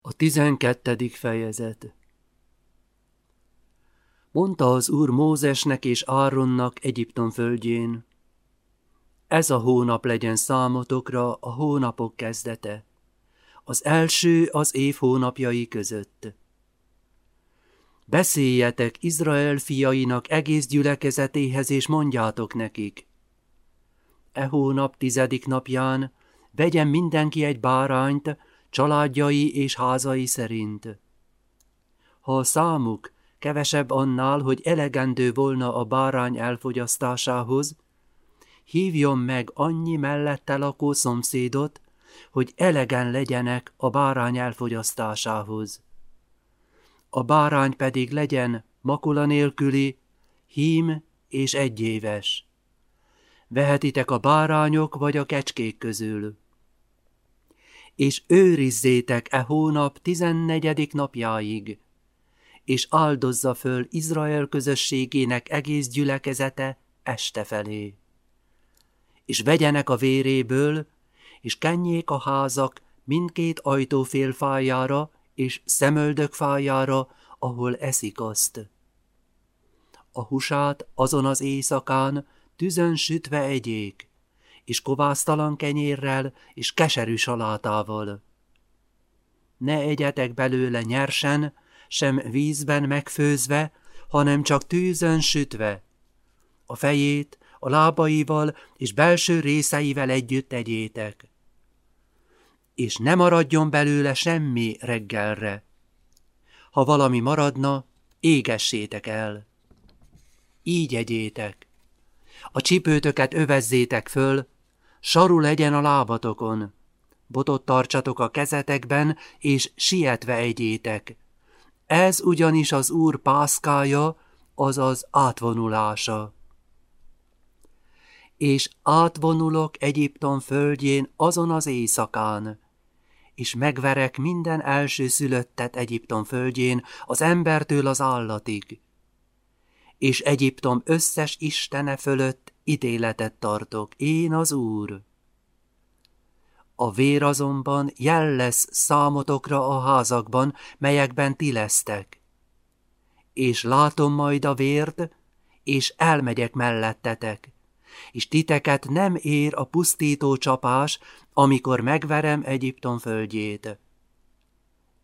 A tizenkettedik fejezet Mondta az úr Mózesnek és Áronnak Egyiptom földjén, ez a hónap legyen számotokra a hónapok kezdete, az első az év hónapjai között. Beszéljetek Izrael fiainak egész gyülekezetéhez, és mondjátok nekik. E hónap tizedik napján vegyen mindenki egy bárányt, családjai és házai szerint. Ha a számuk kevesebb annál, hogy elegendő volna a bárány elfogyasztásához, hívjon meg annyi mellette lakó szomszédot, hogy elegen legyenek a bárány elfogyasztásához. A bárány pedig legyen makula nélküli, hím és egyéves. Vehetitek a bárányok vagy a kecskék közül és őrizzétek e hónap tizennegyedik napjáig, és áldozza föl Izrael közösségének egész gyülekezete este felé. És vegyenek a véréből, és kenjék a házak mindkét ajtófél fájára és szemöldök fájára, ahol eszik azt. A husát azon az éjszakán tüzön sütve egyék, és kovásztalan kenyérrel, és keserű salátával. Ne egyetek belőle nyersen, sem vízben megfőzve, hanem csak tűzön sütve. A fejét, a lábaival és belső részeivel együtt egyétek. És ne maradjon belőle semmi reggelre. Ha valami maradna, égessétek el. Így egyétek. A csipőtöket övezzétek föl, saru legyen a lábatokon. Botot tartsatok a kezetekben, és sietve egyétek. Ez ugyanis az Úr pászkája, azaz átvonulása. És átvonulok Egyiptom földjén azon az éjszakán, és megverek minden első szülöttet Egyiptom földjén, az embertől az állatig. És Egyiptom összes istene fölött ítéletet tartok, én az Úr. A vér azonban jel lesz számotokra a házakban, melyekben ti lesztek. És látom majd a vért, és elmegyek mellettetek, és titeket nem ér a pusztító csapás, amikor megverem Egyiptom földjét.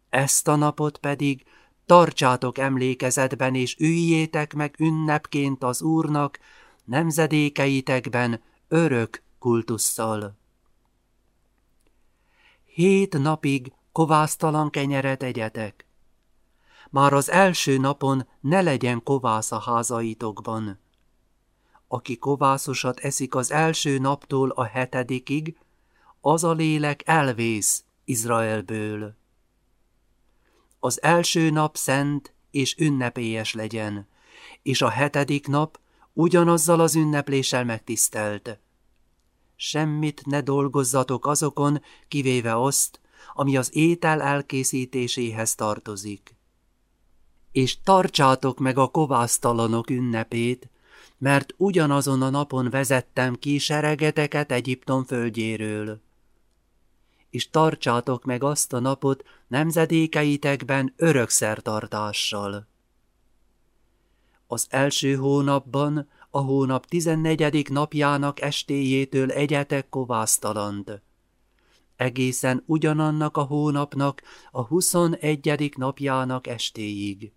Ezt a napot pedig tartsátok emlékezetben, és üljétek meg ünnepként az Úrnak, nemzedékeitekben örök kultusszal. Hét napig kovásztalan kenyeret egyetek. Már az első napon ne legyen kovász a házaitokban. Aki kovászosat eszik az első naptól a hetedikig, az a lélek elvész Izraelből. Az első nap szent és ünnepélyes legyen, és a hetedik nap ugyanazzal az ünnepléssel megtisztelt. Semmit ne dolgozzatok azokon, kivéve azt, ami az étel elkészítéséhez tartozik. És tartsátok meg a kovásztalanok ünnepét, mert ugyanazon a napon vezettem ki seregeteket Egyiptom földjéről. És tartsátok meg azt a napot nemzedékeitekben örökszertartással. Az első hónapban, a hónap tizennegyedik napjának estéjétől egyetek kovásztaland. Egészen ugyanannak a hónapnak a huszonegyedik napjának estéig.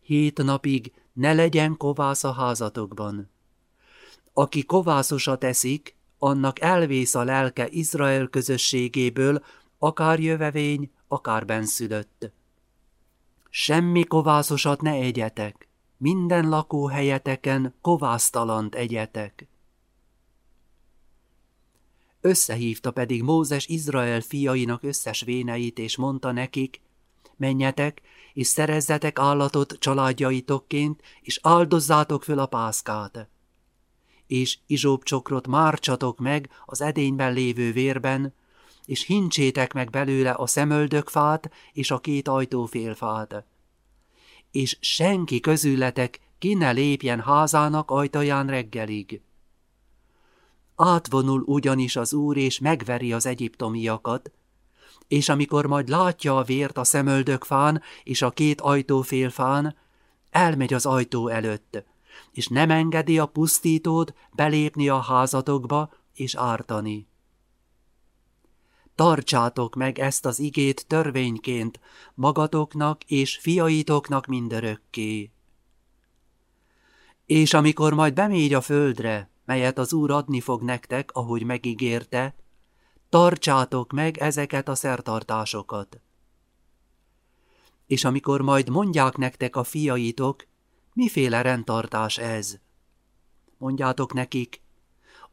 Hét napig ne legyen kovász a házatokban. Aki kovászosat eszik, annak elvész a lelke Izrael közösségéből, akár jövevény, akár benszülött. Semmi kovászosat ne egyetek, minden lakóhelyeteken kovásztalant egyetek. Összehívta pedig Mózes Izrael fiainak összes véneit, és mondta nekik, menjetek, és szerezzetek állatot családjaitokként, és áldozzátok föl a pászkát. És izsóbcsokrot márcsatok meg az edényben lévő vérben, és hincsétek meg belőle a szemöldökfát és a két ajtófélfát. És senki közületek ki ne lépjen házának ajtaján reggelig. Átvonul ugyanis az úr, és megveri az egyiptomiakat, és amikor majd látja a vért a szemöldökfán és a két ajtófélfán, elmegy az ajtó előtt, és nem engedi a pusztítót belépni a házatokba és ártani. Tartsátok meg ezt az igét törvényként magatoknak és fiaitoknak mindörökké. És amikor majd bemégy a földre, melyet az Úr adni fog nektek, ahogy megígérte, tartsátok meg ezeket a szertartásokat. És amikor majd mondják nektek a fiaitok, miféle rendtartás ez? Mondjátok nekik,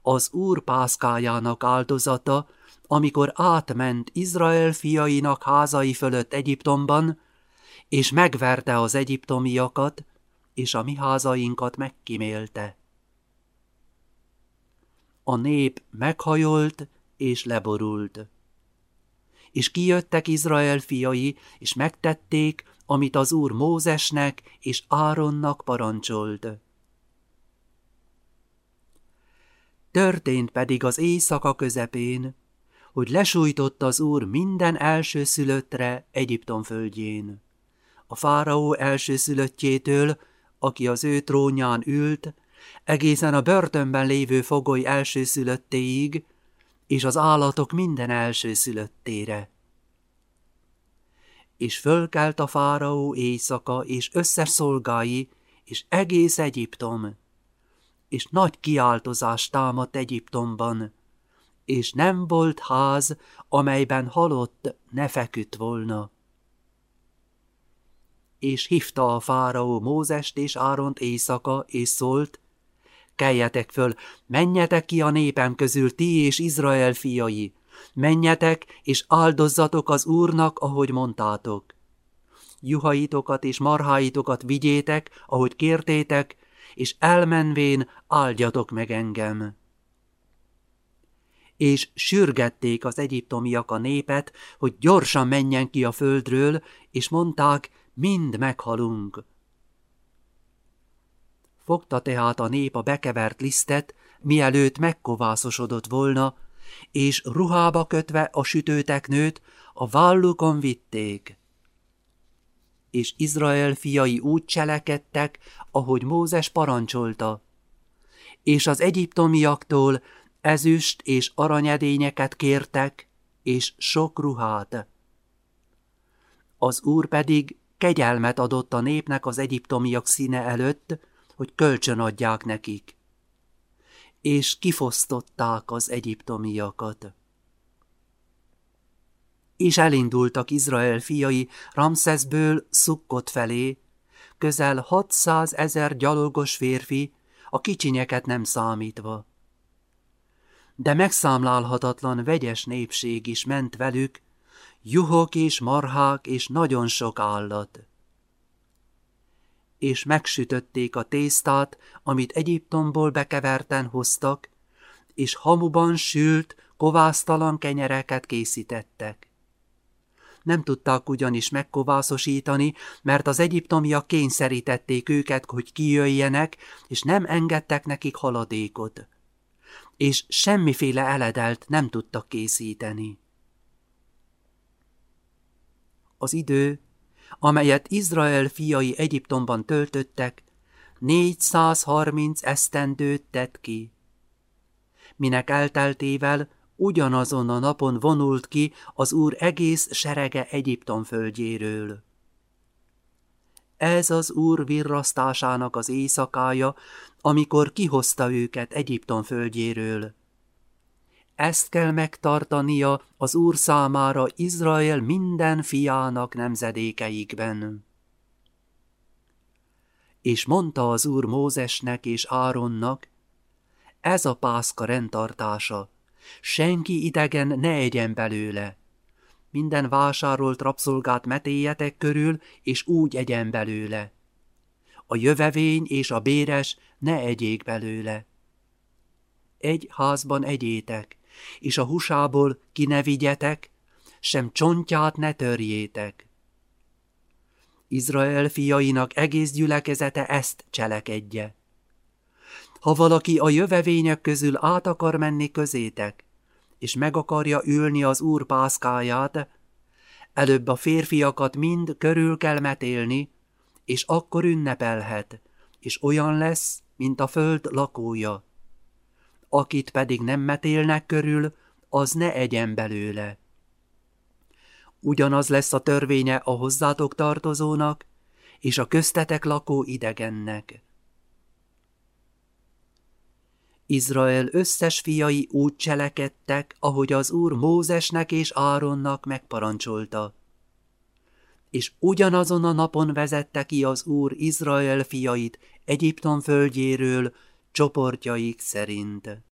az Úr pászkájának áldozata, amikor átment Izrael fiainak házai fölött Egyiptomban, és megverte az egyiptomiakat, és a mi házainkat megkimélte. A nép meghajolt és leborult. És kijöttek Izrael fiai, és megtették, amit az Úr Mózesnek és Áronnak parancsolt. Történt pedig az éjszaka közepén, hogy lesújtott az Úr minden elsőszülöttre Egyiptom földjén. A fáraó elsőszülöttjétől, aki az ő trónján ült, egészen a börtönben lévő fogoly elsőszülöttéig, és az állatok minden elsőszülöttére. És fölkelt a fáraó éjszaka, és összes szolgái, és egész Egyiptom, és nagy kiáltozás támadt Egyiptomban, és nem volt ház, amelyben halott ne feküdt volna. És hívta a fáraó Mózest és Áront éjszaka, és szólt, keljetek föl, menjetek ki a népem közül ti és Izrael fiai, menjetek és áldozzatok az Úrnak, ahogy mondtátok. Juhaitokat és marháitokat vigyétek, ahogy kértétek, és elmenvén áldjatok meg engem és sürgették az egyiptomiak a népet, hogy gyorsan menjen ki a földről, és mondták, mind meghalunk. Fogta tehát a nép a bekevert lisztet, mielőtt megkovászosodott volna, és ruhába kötve a sütőteknőt a vállukon vitték. És Izrael fiai úgy cselekedtek, ahogy Mózes parancsolta, és az egyiptomiaktól ezüst és aranyedényeket kértek, és sok ruhát. Az úr pedig kegyelmet adott a népnek az egyiptomiak színe előtt, hogy kölcsön adják nekik. És kifosztották az egyiptomiakat. És elindultak Izrael fiai Ramszeszből Szukkot felé, közel 600 ezer gyalogos férfi, a kicsinyeket nem számítva de megszámlálhatatlan vegyes népség is ment velük, juhok és marhák és nagyon sok állat. És megsütötték a tésztát, amit Egyiptomból bekeverten hoztak, és hamuban sült, kovásztalan kenyereket készítettek. Nem tudták ugyanis megkovászosítani, mert az egyiptomiak kényszerítették őket, hogy kijöjjenek, és nem engedtek nekik haladékot és semmiféle eledelt nem tudtak készíteni. Az idő, amelyet Izrael fiai Egyiptomban töltöttek, 430 esztendőt tett ki. Minek elteltével ugyanazon a napon vonult ki az Úr egész serege Egyiptom földjéről. Ez az Úr virrasztásának az éjszakája, amikor kihozta őket Egyiptom földjéről. Ezt kell megtartania az Úr számára Izrael minden fiának nemzedékeikben. És mondta az Úr Mózesnek és Áronnak, ez a pászka rendtartása, senki idegen ne egyen belőle. Minden vásárolt rabszolgát metéljetek körül, és úgy egyen belőle a jövevény és a béres ne egyék belőle. Egy házban egyétek, és a húsából ki ne vigyetek, sem csontját ne törjétek. Izrael fiainak egész gyülekezete ezt cselekedje. Ha valaki a jövevények közül át akar menni közétek, és meg akarja ülni az úr pászkáját, Előbb a férfiakat mind körül kell metélni, és akkor ünnepelhet, és olyan lesz, mint a föld lakója. Akit pedig nem metélnek körül, az ne egyen belőle. Ugyanaz lesz a törvénye a hozzátok tartozónak, és a köztetek lakó idegennek. Izrael összes fiai úgy cselekedtek, ahogy az Úr Mózesnek és Áronnak megparancsolta. És ugyanazon a napon vezette ki az Úr Izrael fiait Egyiptom földjéről, csoportjaik szerint.